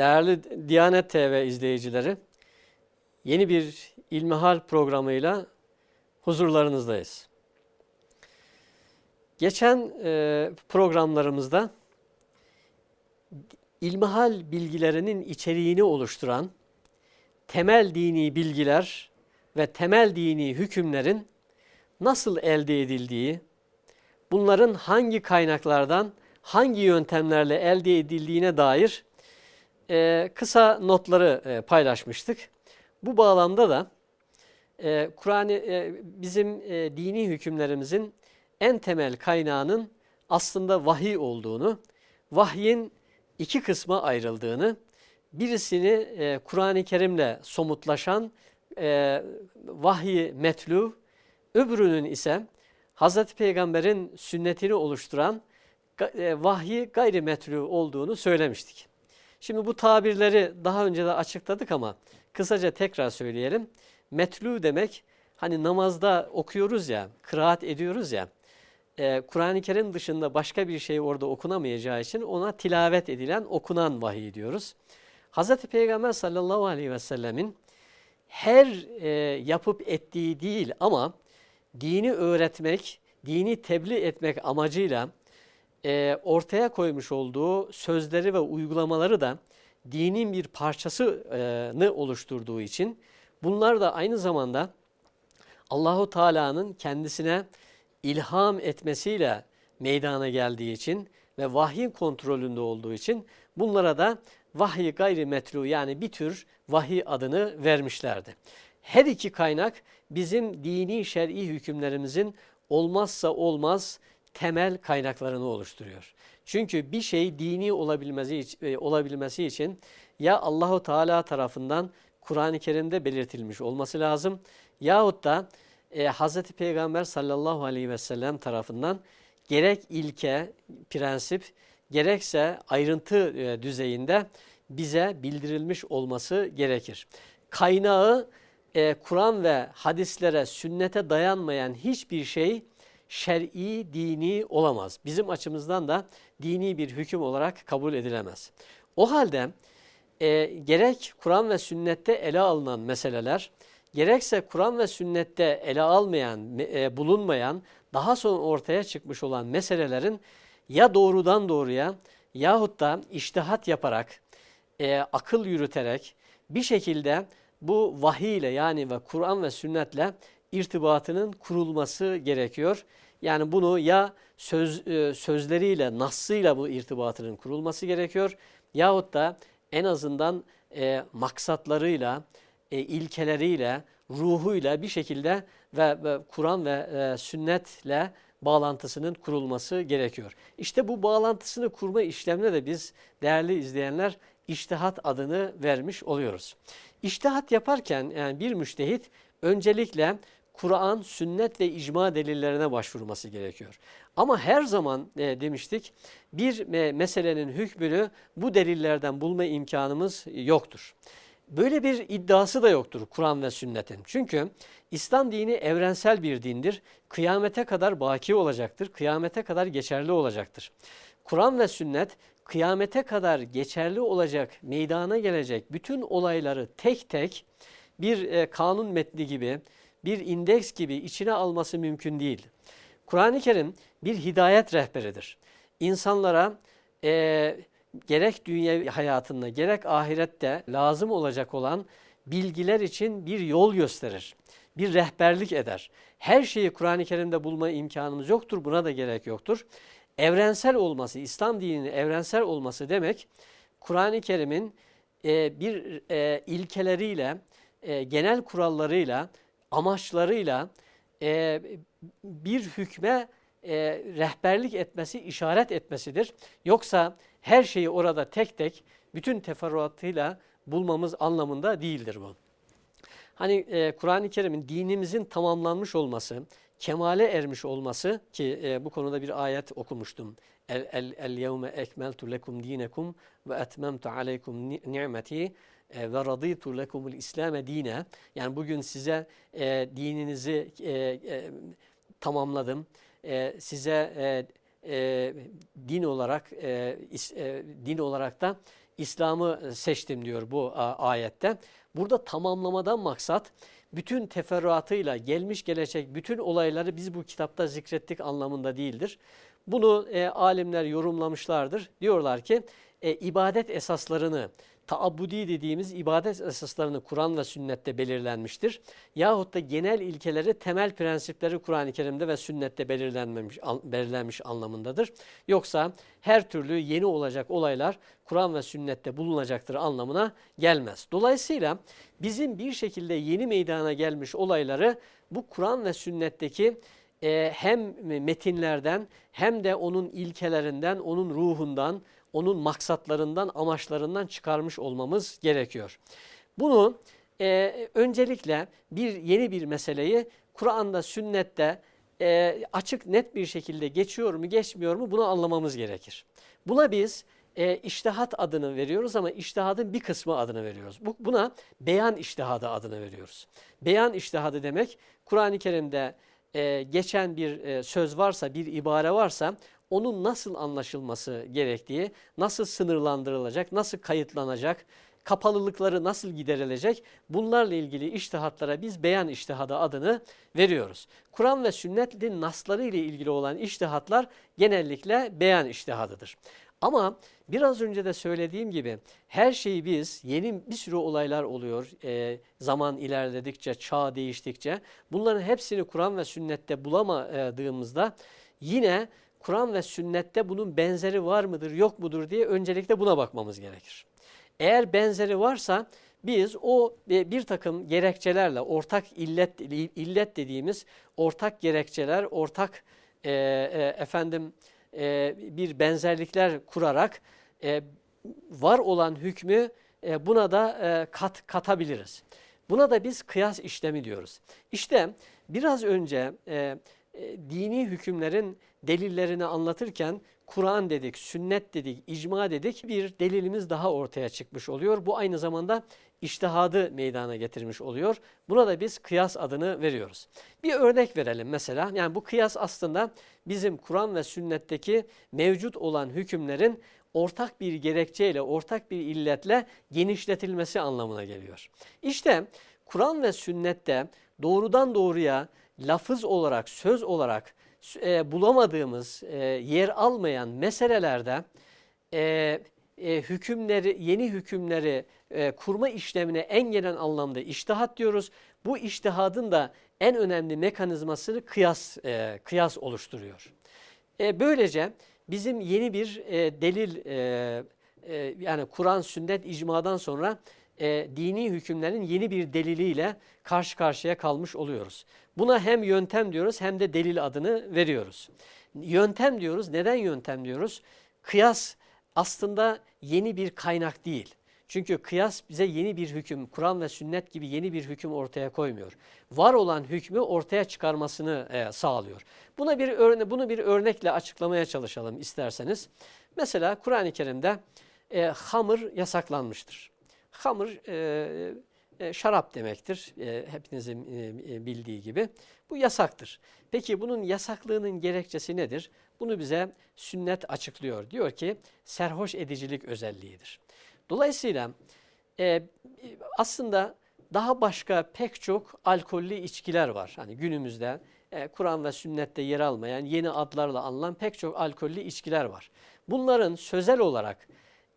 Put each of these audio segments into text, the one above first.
Değerli Diyanet TV izleyicileri, yeni bir İlmihal programıyla huzurlarınızdayız. Geçen e, programlarımızda İlmihal bilgilerinin içeriğini oluşturan temel dini bilgiler ve temel dini hükümlerin nasıl elde edildiği, bunların hangi kaynaklardan, hangi yöntemlerle elde edildiğine dair e, kısa notları e, paylaşmıştık. Bu bağlamda da e, Kur'an e, bizim e, dini hükümlerimizin en temel kaynağının aslında vahiy olduğunu, vahyin iki kısma ayrıldığını, birisini e, Kur'an-ı Kerim'le somutlaşan e, vahyi metlu, öbürünün ise Hz. Peygamber'in sünnetini oluşturan e, vahyi gayrimetlu olduğunu söylemiştik. Şimdi bu tabirleri daha önce de açıkladık ama kısaca tekrar söyleyelim. Metlu demek hani namazda okuyoruz ya, kıraat ediyoruz ya. E, Kur'an-ı Kerim dışında başka bir şey orada okunamayacağı için ona tilavet edilen, okunan vahiy diyoruz. Hz. Peygamber sallallahu aleyhi ve sellemin her e, yapıp ettiği değil ama dini öğretmek, dini tebliğ etmek amacıyla e, ortaya koymuş olduğu sözleri ve uygulamaları da dinin bir parçasını oluşturduğu için bunlar da aynı zamanda Allahu Teala'nın kendisine ilham etmesiyle meydana geldiği için ve vahyin kontrolünde olduğu için bunlara da vahiy gayrimetlu yani bir tür vahiy adını vermişlerdi. Her iki kaynak bizim dini şer'i hükümlerimizin olmazsa olmaz temel kaynaklarını oluşturuyor. Çünkü bir şey dini olabilmesi, e, olabilmesi için ya Allahu Teala tarafından Kur'an-ı Kerim'de belirtilmiş olması lazım yahut da e, Hz. Peygamber sallallahu aleyhi ve sellem tarafından gerek ilke, prensip gerekse ayrıntı e, düzeyinde bize bildirilmiş olması gerekir. Kaynağı e, Kur'an ve hadislere, sünnete dayanmayan hiçbir şey şer'i, dini olamaz. Bizim açımızdan da dini bir hüküm olarak kabul edilemez. O halde e, gerek Kur'an ve sünnette ele alınan meseleler, gerekse Kur'an ve sünnette ele almayan, e, bulunmayan, daha sonra ortaya çıkmış olan meselelerin ya doğrudan doğruya yahut da iştihat yaparak, e, akıl yürüterek bir şekilde bu vahiy ile yani ve Kur'an ve sünnetle irtibatının kurulması gerekiyor. Yani bunu ya söz, e, sözleriyle, nassıyla bu irtibatının kurulması gerekiyor yahut da en azından e, maksatlarıyla, e, ilkeleriyle, ruhuyla bir şekilde ve, ve Kur'an ve e, sünnetle bağlantısının kurulması gerekiyor. İşte bu bağlantısını kurma işlemine de biz değerli izleyenler iştihat adını vermiş oluyoruz. İştihat yaparken yani bir müştehit öncelikle Kur'an, sünnet ve icma delillerine başvurması gerekiyor. Ama her zaman e, demiştik bir e, meselenin hükmünü bu delillerden bulma imkanımız yoktur. Böyle bir iddiası da yoktur Kur'an ve sünnetin. Çünkü İslam dini evrensel bir dindir. Kıyamete kadar baki olacaktır. Kıyamete kadar geçerli olacaktır. Kur'an ve sünnet kıyamete kadar geçerli olacak, meydana gelecek bütün olayları tek tek bir e, kanun metni gibi bir indeks gibi içine alması mümkün değil. Kur'an-ı Kerim bir hidayet rehberidir. İnsanlara e, gerek dünya hayatında gerek ahirette lazım olacak olan bilgiler için bir yol gösterir. Bir rehberlik eder. Her şeyi Kur'an-ı Kerim'de bulma imkanımız yoktur. Buna da gerek yoktur. Evrensel olması, İslam dininin evrensel olması demek Kur'an-ı Kerim'in e, bir e, ilkeleriyle, e, genel kurallarıyla amaçlarıyla e, bir hükme e, rehberlik etmesi, işaret etmesidir. Yoksa her şeyi orada tek tek bütün teferruatıyla bulmamız anlamında değildir bu. Hani e, Kur'an-ı Kerim'in dinimizin tamamlanmış olması, kemale ermiş olması ki e, bu konuda bir ayet okumuştum. El, el, el yevme ekmeltu lekum dinekum ve etmemtu aleykum ni'meti ve raditu lekumul İslam'e dine. Yani bugün size e, dininizi e, e, tamamladım. E, size e, e, din olarak e, is, e, din olarak da İslam'ı seçtim diyor bu ayette. Burada tamamlamadan maksat bütün teferruatıyla gelmiş gelecek bütün olayları biz bu kitapta zikrettik anlamında değildir. Bunu e, alimler yorumlamışlardır. Diyorlar ki e, ibadet esaslarını taabbudi dediğimiz ibadet esaslarını Kur'an ve sünnette belirlenmiştir. Yahut da genel ilkeleri, temel prensipleri Kur'an-ı Kerim'de ve sünnette belirlenmemiş, belirlenmiş anlamındadır. Yoksa her türlü yeni olacak olaylar Kur'an ve sünnette bulunacaktır anlamına gelmez. Dolayısıyla bizim bir şekilde yeni meydana gelmiş olayları bu Kur'an ve sünnetteki e, hem metinlerden hem de onun ilkelerinden, onun ruhundan, onun maksatlarından, amaçlarından çıkarmış olmamız gerekiyor. Bunu e, öncelikle bir yeni bir meseleyi Kur'an'da, sünnette e, açık net bir şekilde geçiyor mu, geçmiyor mu bunu anlamamız gerekir. Buna biz e, iştihat adını veriyoruz ama iştihadın bir kısmı adını veriyoruz. Bu, buna beyan iştihadı adını veriyoruz. Beyan iştihadı demek Kur'an-ı Kerim'de e, geçen bir e, söz varsa, bir ibare varsa onun nasıl anlaşılması gerektiği, nasıl sınırlandırılacak, nasıl kayıtlanacak, kapalılıkları nasıl giderilecek bunlarla ilgili iştihatlara biz beyan iştihadı adını veriyoruz. Kur'an ve sünnetin nasları ile ilgili olan iştihatlar genellikle beyan iştihadıdır. Ama biraz önce de söylediğim gibi her şeyi biz yeni bir sürü olaylar oluyor e, zaman ilerledikçe, çağ değiştikçe bunların hepsini Kur'an ve sünnette bulamadığımızda yine Kur'an ve sünnette bunun benzeri var mıdır yok mudur diye öncelikle buna bakmamız gerekir. Eğer benzeri varsa biz o bir takım gerekçelerle ortak illet illet dediğimiz ortak gerekçeler, ortak e, e, efendim e, bir benzerlikler kurarak e, var olan hükmü e, buna da e, kat katabiliriz. Buna da biz kıyas işlemi diyoruz. İşte biraz önce e, e, dini hükümlerin delillerini anlatırken Kur'an dedik, sünnet dedik, icma dedik bir delilimiz daha ortaya çıkmış oluyor. Bu aynı zamanda iştihadı meydana getirmiş oluyor. Buna da biz kıyas adını veriyoruz. Bir örnek verelim mesela. Yani bu kıyas aslında bizim Kur'an ve sünnetteki mevcut olan hükümlerin ortak bir gerekçeyle, ortak bir illetle genişletilmesi anlamına geliyor. İşte Kur'an ve sünnette doğrudan doğruya lafız olarak, söz olarak e, bulamadığımız, e, yer almayan meselelerde e, e, hükümleri, yeni hükümleri e, kurma işlemine en gelen anlamda iştihat diyoruz. Bu iştihadın da en önemli mekanizmasını kıyas, e, kıyas oluşturuyor. E, böylece bizim yeni bir e, delil, e, e, yani Kur'an, sünnet, icmadan sonra e, dini hükümlerin yeni bir deliliyle karşı karşıya kalmış oluyoruz. Buna hem yöntem diyoruz hem de delil adını veriyoruz. Yöntem diyoruz. Neden yöntem diyoruz? Kıyas aslında yeni bir kaynak değil. Çünkü kıyas bize yeni bir hüküm, Kur'an ve sünnet gibi yeni bir hüküm ortaya koymuyor. Var olan hükmü ortaya çıkarmasını e, sağlıyor. Buna bir örne bunu bir örnekle açıklamaya çalışalım isterseniz. Mesela Kur'an-ı Kerim'de e, hamır yasaklanmıştır. Hamır e, e, şarap demektir. E, hepinizin e, e, bildiği gibi. Bu yasaktır. Peki bunun yasaklığının gerekçesi nedir? Bunu bize sünnet açıklıyor. Diyor ki serhoş edicilik özelliğidir. Dolayısıyla e, aslında daha başka pek çok alkollü içkiler var. Hani günümüzde e, Kur'an ve sünnette yer almayan yeni adlarla anılan pek çok alkollü içkiler var. Bunların sözel olarak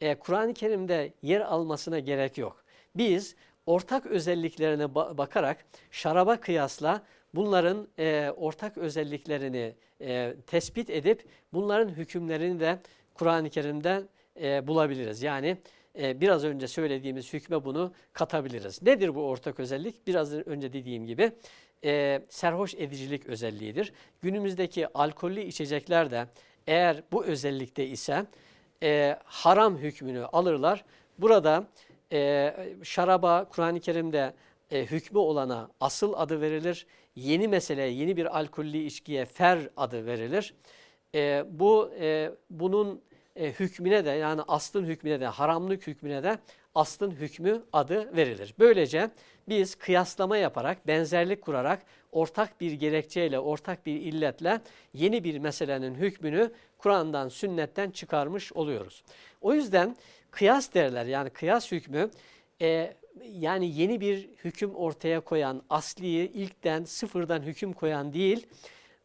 e, Kur'an-ı Kerim'de yer almasına gerek yok. Biz ortak özelliklerine ba bakarak şaraba kıyasla bunların e, ortak özelliklerini e, tespit edip bunların hükümlerini de Kur'an-ı Kerim'den e, bulabiliriz. Yani e, biraz önce söylediğimiz hükme bunu katabiliriz. Nedir bu ortak özellik? Biraz önce dediğim gibi e, serhoş edicilik özelliğidir. Günümüzdeki alkollü içecekler de eğer bu özellikte ise e, haram hükmünü alırlar. Burada e, şaraba Kur'an-ı Kerim'de e, hükmü olana asıl adı verilir. Yeni mesele, yeni bir alkollü içkiye fer adı verilir. E, bu e, bunun e, hükmüne de yani aslın hükmüne de haramlık hükmüne de aslın hükmü adı verilir. Böylece biz kıyaslama yaparak, benzerlik kurarak ortak bir gerekçeyle, ortak bir illetle yeni bir meselenin hükmünü Kur'an'dan, sünnetten çıkarmış oluyoruz. O yüzden kıyas derler yani kıyas hükmü e, yani yeni bir hüküm ortaya koyan, asliyi ilkten sıfırdan hüküm koyan değil,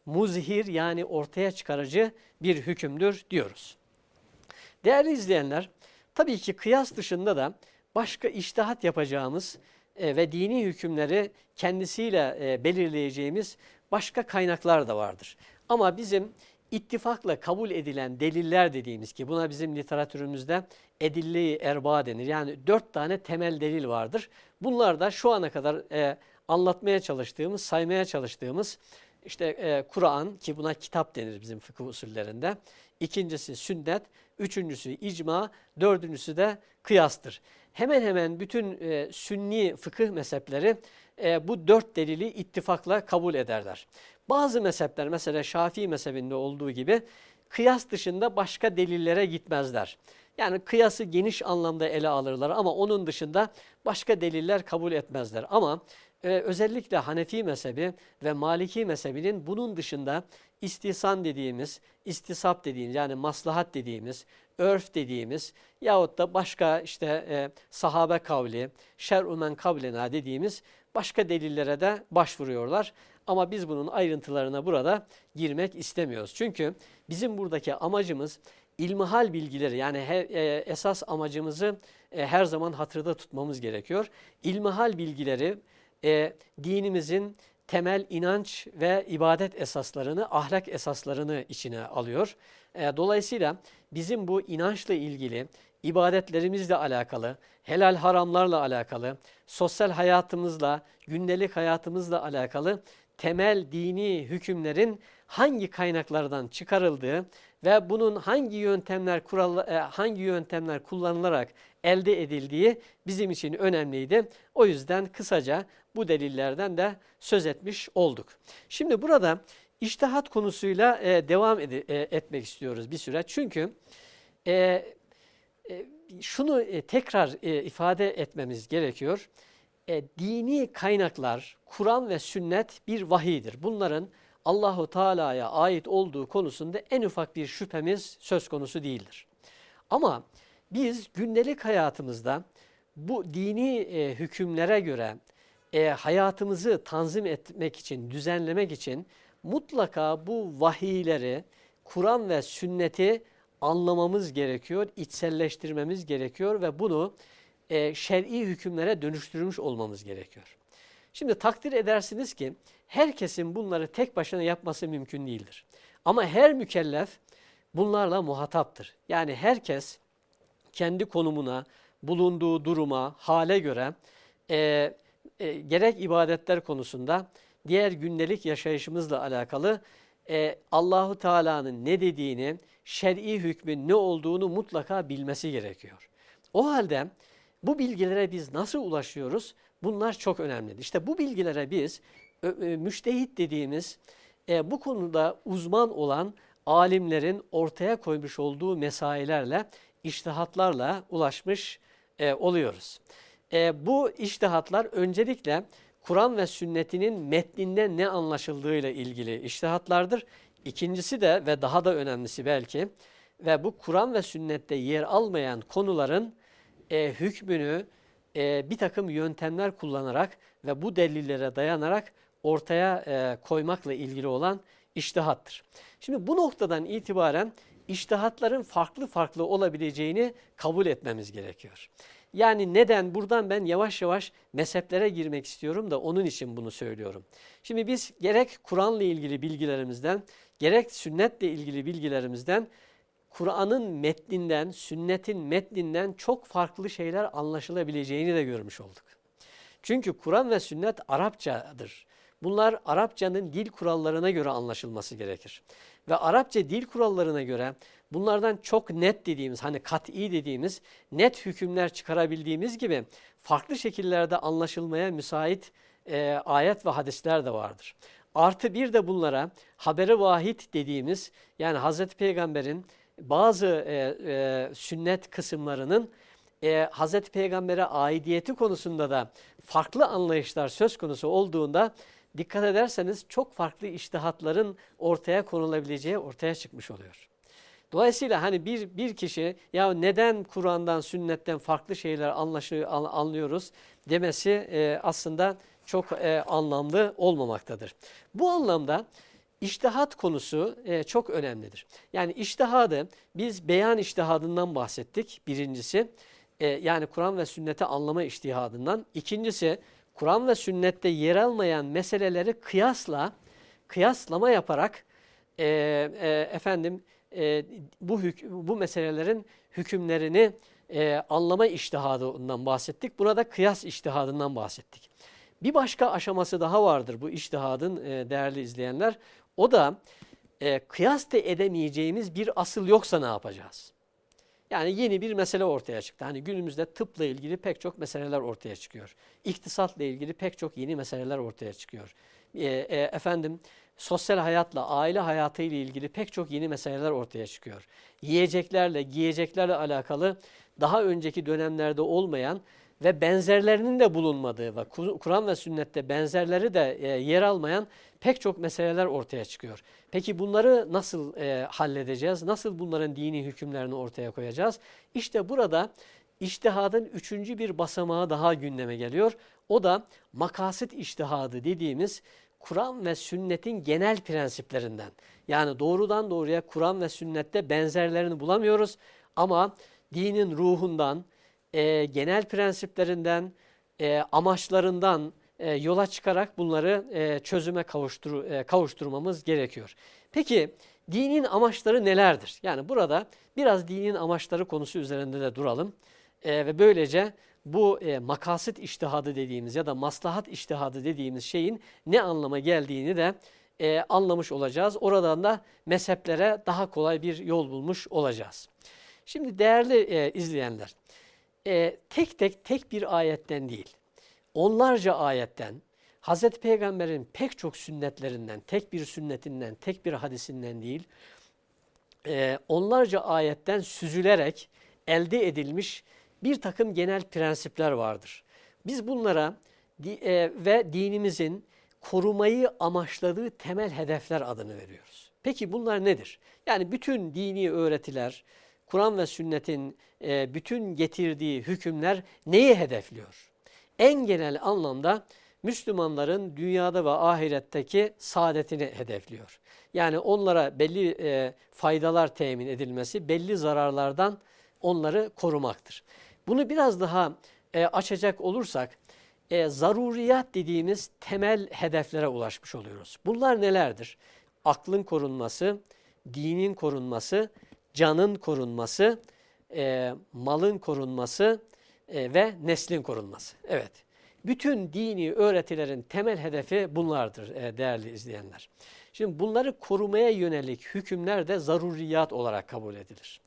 muzhir yani ortaya çıkarıcı bir hükümdür diyoruz. Değerli izleyenler, tabii ki kıyas dışında da başka iştihat yapacağımız e, ve dini hükümleri kendisiyle e, belirleyeceğimiz başka kaynaklar da vardır. Ama bizim ittifakla kabul edilen deliller dediğimiz ki buna bizim literatürümüzde edille-i erba denir. Yani dört tane temel delil vardır. Bunlar da şu ana kadar e, anlatmaya çalıştığımız, saymaya çalıştığımız işte e, Kur'an ki buna kitap denir bizim fıkıh usullerinde. İkincisi sünnet, üçüncüsü icma, dördüncüsü de kıyastır. Hemen hemen bütün e, sünni fıkıh mezhepleri e, bu dört delili ittifakla kabul ederler. Bazı mezhepler mesela Şafii mezhebinde olduğu gibi kıyas dışında başka delillere gitmezler. Yani kıyası geniş anlamda ele alırlar ama onun dışında başka deliller kabul etmezler. Ama e, özellikle Hanefi mezhebi ve Maliki mezhebinin bunun dışında istihsan dediğimiz, istisap dediğimiz yani maslahat dediğimiz, örf dediğimiz yahut da başka işte e, sahabe kavli, şer'u men kablena dediğimiz başka delillere de başvuruyorlar. Ama biz bunun ayrıntılarına burada girmek istemiyoruz. Çünkü bizim buradaki amacımız ilmihal bilgileri yani he, e, esas amacımızı e, her zaman hatırda tutmamız gerekiyor. İlmihal bilgileri e, dinimizin temel inanç ve ibadet esaslarını, ahlak esaslarını içine alıyor. E, dolayısıyla bizim bu inançla ilgili, ibadetlerimizle alakalı, helal haramlarla alakalı, sosyal hayatımızla, gündelik hayatımızla alakalı temel dini hükümlerin hangi kaynaklardan çıkarıldığı ve bunun hangi yöntemler kural, e, hangi yöntemler kullanılarak elde edildiği bizim için önemliydi. O yüzden kısaca bu delillerden de söz etmiş olduk. Şimdi burada iştihat konusuyla e, devam ed e, etmek istiyoruz bir süre. Çünkü e, e, şunu e, tekrar e, ifade etmemiz gerekiyor. E, dini kaynaklar, Kur'an ve sünnet bir vahidir. Bunların Allahu Teala'ya ait olduğu konusunda en ufak bir şüphemiz söz konusu değildir. Ama biz gündelik hayatımızda bu dini e, hükümlere göre e, hayatımızı tanzim etmek için, düzenlemek için mutlaka bu vahiyleri, Kur'an ve sünneti anlamamız gerekiyor, içselleştirmemiz gerekiyor ve bunu e, şer'i hükümlere dönüştürmüş olmamız gerekiyor. Şimdi takdir edersiniz ki herkesin bunları tek başına yapması mümkün değildir. Ama her mükellef bunlarla muhataptır. Yani herkes kendi konumuna, bulunduğu duruma, hale göre e, e, gerek ibadetler konusunda diğer gündelik yaşayışımızla alakalı e, Allahu Teala'nın ne dediğini, şer'i hükmün ne olduğunu mutlaka bilmesi gerekiyor. O halde bu bilgilere biz nasıl ulaşıyoruz? Bunlar çok önemli. İşte bu bilgilere biz e, müştehit dediğimiz e, bu konuda uzman olan alimlerin ortaya koymuş olduğu mesailerle, iştihatlarla ulaşmış e, oluyoruz. E, bu iştihatlar öncelikle Kur'an ve sünnetinin metninde ne anlaşıldığıyla ilgili iştihatlardır. İkincisi de ve daha da önemlisi belki ve bu Kur'an ve sünnette yer almayan konuların e, hükmünü e, bir takım yöntemler kullanarak ve bu delillere dayanarak ortaya e, koymakla ilgili olan iştihattır. Şimdi bu noktadan itibaren iştihatların farklı farklı olabileceğini kabul etmemiz gerekiyor. Yani neden? Buradan ben yavaş yavaş mezheplere girmek istiyorum da onun için bunu söylüyorum. Şimdi biz gerek Kur'an'la ilgili bilgilerimizden, gerek sünnetle ilgili bilgilerimizden Kur'an'ın metninden, sünnetin metninden çok farklı şeyler anlaşılabileceğini de görmüş olduk. Çünkü Kur'an ve sünnet Arapçadır. Bunlar Arapçanın dil kurallarına göre anlaşılması gerekir. Ve Arapça dil kurallarına göre bunlardan çok net dediğimiz, hani kat'i dediğimiz, net hükümler çıkarabildiğimiz gibi farklı şekillerde anlaşılmaya müsait e, ayet ve hadisler de vardır. Artı bir de bunlara haberi vahid dediğimiz yani Hazreti Peygamber'in bazı e, e, sünnet kısımlarının e, Hazreti Peygamber'e aidiyeti konusunda da farklı anlayışlar söz konusu olduğunda dikkat ederseniz çok farklı iştihatların ortaya konulabileceği ortaya çıkmış oluyor. Dolayısıyla hani bir, bir kişi ya neden Kur'an'dan, sünnetten farklı şeyler anlaşı, anlıyoruz demesi e, aslında çok e, anlamlı olmamaktadır. Bu anlamda İçtihat konusu e, çok önemlidir. Yani iştihadı biz beyan iştihadından bahsettik birincisi. E, yani Kur'an ve sünneti anlama iştihadından. İkincisi Kur'an ve sünnette yer almayan meseleleri kıyasla, kıyaslama yaparak e, e, efendim e, bu, bu meselelerin hükümlerini e, anlama iştihadından bahsettik. Burada kıyas iştihadından bahsettik. Bir başka aşaması daha vardır bu iştihadın e, değerli izleyenler. O da e, kıyas da edemeyeceğimiz bir asıl yoksa ne yapacağız? Yani yeni bir mesele ortaya çıktı. Hani günümüzde tıpla ilgili pek çok meseleler ortaya çıkıyor. İktisatla ilgili pek çok yeni meseleler ortaya çıkıyor. E, e, efendim sosyal hayatla, aile hayatı ile ilgili pek çok yeni meseleler ortaya çıkıyor. Yiyeceklerle, giyeceklerle alakalı daha önceki dönemlerde olmayan ve benzerlerinin de bulunmadığı ve Kur'an ve sünnette benzerleri de e, yer almayan pek çok meseleler ortaya çıkıyor. Peki bunları nasıl e, halledeceğiz? Nasıl bunların dini hükümlerini ortaya koyacağız? İşte burada iştihadın üçüncü bir basamağı daha gündeme geliyor. O da makasit iştihadı dediğimiz Kur'an ve sünnetin genel prensiplerinden. Yani doğrudan doğruya Kur'an ve sünnette benzerlerini bulamıyoruz ama dinin ruhundan, e, genel prensiplerinden, e, amaçlarından e, yola çıkarak bunları e, çözüme kavuştur, e, kavuşturmamız gerekiyor. Peki dinin amaçları nelerdir? Yani burada biraz dinin amaçları konusu üzerinde de duralım e, ve böylece bu e, makasit iştihadı dediğimiz ya da maslahat iştihadı dediğimiz şeyin ne anlama geldiğini de e, anlamış olacağız. Oradan da mezheplere daha kolay bir yol bulmuş olacağız. Şimdi değerli e, izleyenler, e, tek tek tek bir ayetten değil, onlarca ayetten, Hazreti Peygamber'in pek çok sünnetlerinden, tek bir sünnetinden, tek bir hadisinden değil, e, onlarca ayetten süzülerek elde edilmiş bir takım genel prensipler vardır. Biz bunlara e, ve dinimizin korumayı amaçladığı temel hedefler adını veriyoruz. Peki bunlar nedir? Yani bütün dini öğretiler, Kur'an ve sünnetin e, bütün getirdiği hükümler neyi hedefliyor? En genel anlamda Müslümanların dünyada ve ahiretteki saadetini hedefliyor. Yani onlara belli e, faydalar temin edilmesi, belli zararlardan onları korumaktır. Bunu biraz daha e, açacak olursak, e, zaruriyat dediğimiz temel hedeflere ulaşmış oluyoruz. Bunlar nelerdir? Aklın korunması, dinin korunması, canın korunması, e, malın korunması e, ve neslin korunması. Evet, bütün dini öğretilerin temel hedefi bunlardır e, değerli izleyenler. Şimdi bunları korumaya yönelik hükümler de zaruriyat olarak kabul edilir.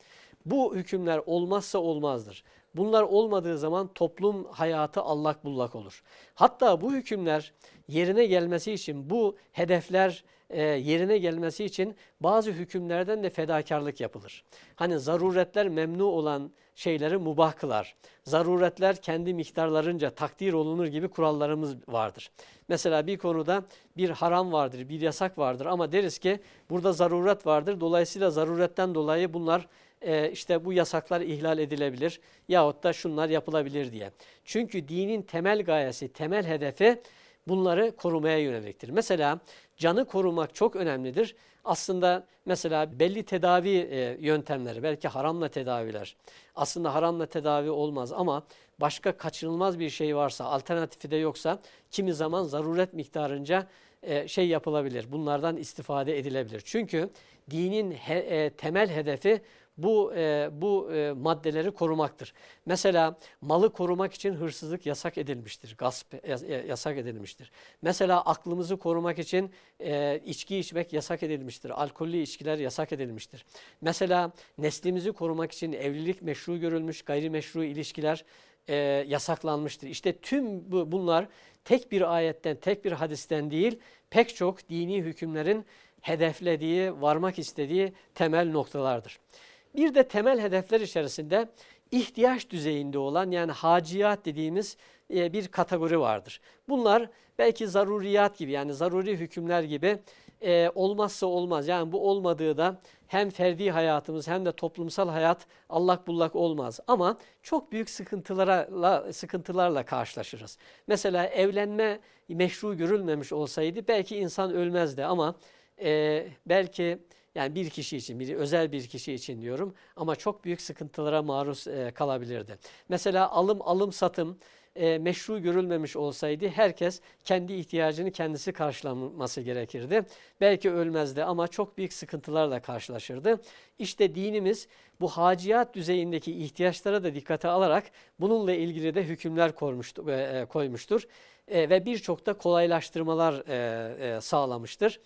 Bu hükümler olmazsa olmazdır. Bunlar olmadığı zaman toplum hayatı allak bullak olur. Hatta bu hükümler yerine gelmesi için bu hedefler e, yerine gelmesi için bazı hükümlerden de fedakarlık yapılır. Hani zaruretler memnu olan şeyleri mubah kılar. Zaruretler kendi miktarlarınca takdir olunur gibi kurallarımız vardır. Mesela bir konuda bir haram vardır, bir yasak vardır ama deriz ki burada zaruret vardır. Dolayısıyla zaruretten dolayı bunlar e, işte bu yasaklar ihlal edilebilir yahut da şunlar yapılabilir diye. Çünkü dinin temel gayesi, temel hedefi bunları korumaya yöneliktir. Mesela canı korumak çok önemlidir. Aslında mesela belli tedavi e, yöntemleri, belki haramla tedaviler. Aslında haramla tedavi olmaz ama başka kaçınılmaz bir şey varsa, alternatifi de yoksa kimi zaman zaruret miktarınca e, şey yapılabilir. Bunlardan istifade edilebilir. Çünkü dinin he, e, temel hedefi bu e, bu e, maddeleri korumaktır. Mesela malı korumak için hırsızlık yasak edilmiştir, gasp e, yasak edilmiştir. Mesela aklımızı korumak için e, içki içmek yasak edilmiştir, alkollü içkiler yasak edilmiştir. Mesela neslimizi korumak için evlilik meşru görülmüş, gayrimeşru ilişkiler e, yasaklanmıştır. İşte tüm bu, bunlar tek bir ayetten, tek bir hadisten değil, pek çok dini hükümlerin hedeflediği, varmak istediği temel noktalardır. Bir de temel hedefler içerisinde ihtiyaç düzeyinde olan yani haciyat dediğimiz e, bir kategori vardır. Bunlar belki zaruriyat gibi yani zaruri hükümler gibi e, olmazsa olmaz. Yani bu olmadığı da hem ferdi hayatımız hem de toplumsal hayat allak bullak olmaz. Ama çok büyük sıkıntılarla, sıkıntılarla karşılaşırız. Mesela evlenme meşru görülmemiş olsaydı belki insan ölmezdi ama e, belki yani bir kişi için, bir özel bir kişi için diyorum ama çok büyük sıkıntılara maruz e, kalabilirdi. Mesela alım alım satım e, meşru görülmemiş olsaydı herkes kendi ihtiyacını kendisi karşılaması gerekirdi. Belki ölmezdi ama çok büyük sıkıntılarla karşılaşırdı. İşte dinimiz bu haciyat düzeyindeki ihtiyaçlara da dikkate alarak bununla ilgili de hükümler koymuştur, e, koymuştur. E, ve birçok da kolaylaştırmalar e, e, sağlamıştır.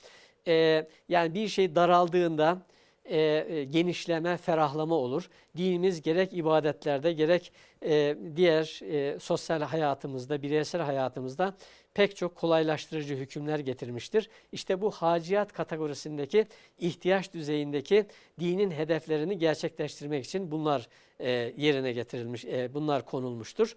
E, yani bir şey daraldığında e, e, genişleme, ferahlama olur. Dinimiz gerek ibadetlerde gerek e, diğer e, sosyal hayatımızda, bireysel hayatımızda pek çok kolaylaştırıcı hükümler getirmiştir. İşte bu haciyat kategorisindeki ihtiyaç düzeyindeki dinin hedeflerini gerçekleştirmek için bunlar e, yerine getirilmiş, e, bunlar konulmuştur.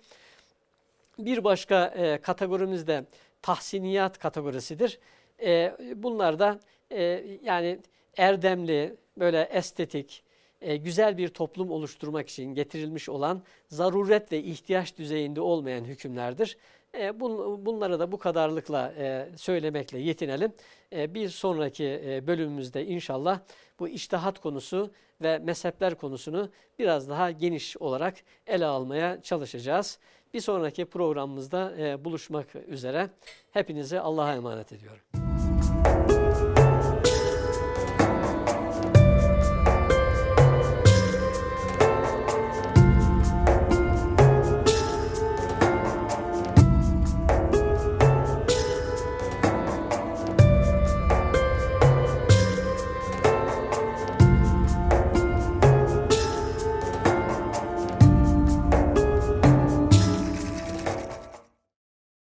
Bir başka e, kategorimiz de tahsiniyat kategorisidir. E, bunlar da e, yani erdemli, böyle estetik, e, güzel bir toplum oluşturmak için getirilmiş olan zaruret ve ihtiyaç düzeyinde olmayan hükümlerdir. E, bun, bunları da bu kadarlıkla e, söylemekle yetinelim. E, bir sonraki e, bölümümüzde inşallah bu iştihat konusu ve mezhepler konusunu biraz daha geniş olarak ele almaya çalışacağız. Bir sonraki programımızda e, buluşmak üzere. Hepinizi Allah'a emanet ediyorum.